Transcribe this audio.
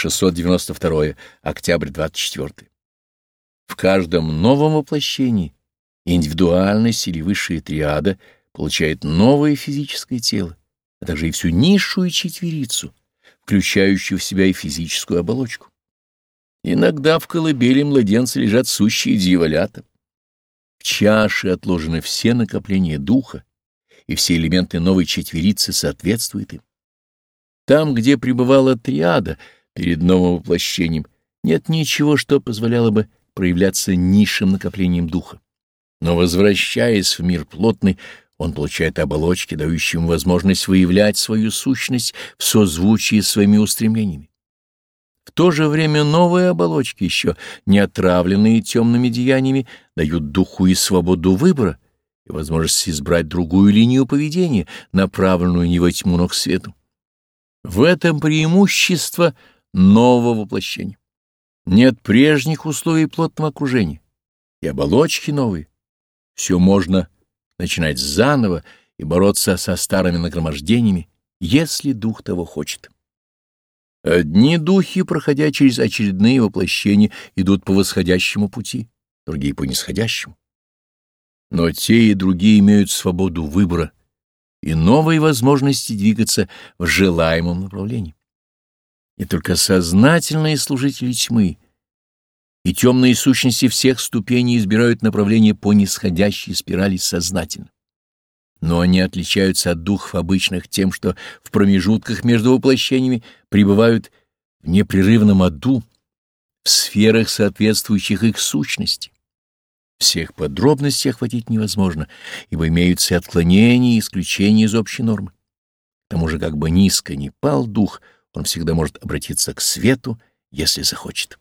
692. Октябрь 24. В каждом новом воплощении индивидуальность или высшая триада получает новое физическое тело, а также и всю низшую четверицу, включающую в себя и физическую оболочку. Иногда в колыбели младенца лежат сущие дьяволята. В чаше отложены все накопления духа, и все элементы новой четверицы соответствуют им. Там, где пребывала триада перед новым воплощением, нет ничего, что позволяло бы проявляться низшим накоплением духа. Но, возвращаясь в мир плотный, он получает оболочки, дающие ему возможность выявлять свою сущность в созвучии с своими устремлениями. В то же время новые оболочки, еще не отравленные темными деяниями, дают духу и свободу выбора и возможность избрать другую линию поведения, направленную не во тьму, но к свету. В этом преимущество нового воплощения. Нет прежних условий плотного окружения, и оболочки новые. Все можно начинать заново и бороться со старыми нагромождениями, если дух того хочет. Одни духи, проходя через очередные воплощения, идут по восходящему пути, другие — по нисходящему. Но те и другие имеют свободу выбора и новые возможности двигаться в желаемом направлении. И только сознательные служители тьмы и темные сущности всех ступеней избирают направление по нисходящей спирали сознательно. Но они отличаются от духов обычных тем, что в промежутках между воплощениями пребывают в непрерывном аду, в сферах, соответствующих их сущности. Всех подробностей охватить невозможно, ибо имеются отклонения и исключения из общей нормы. К тому же, как бы низко ни пал дух, он всегда может обратиться к свету, если захочет.